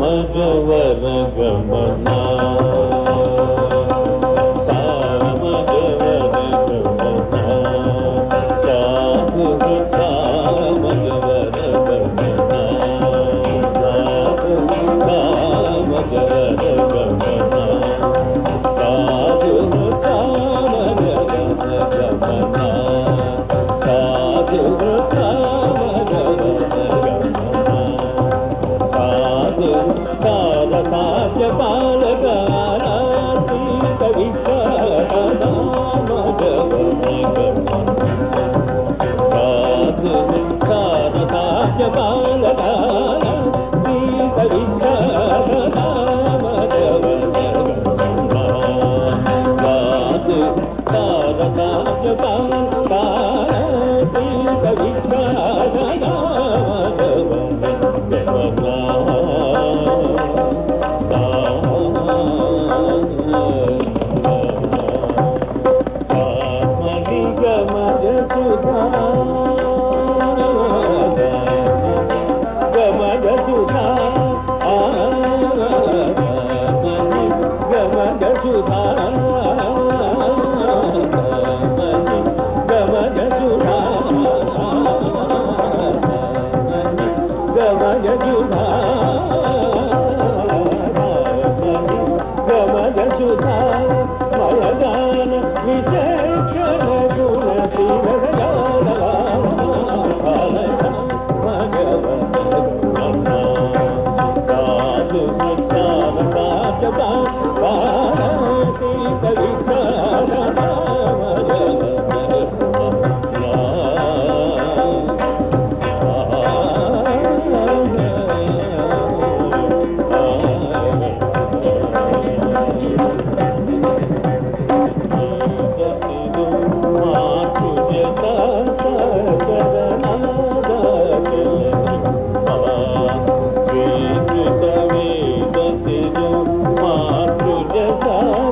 மகவர கமனா Who's there? వాదన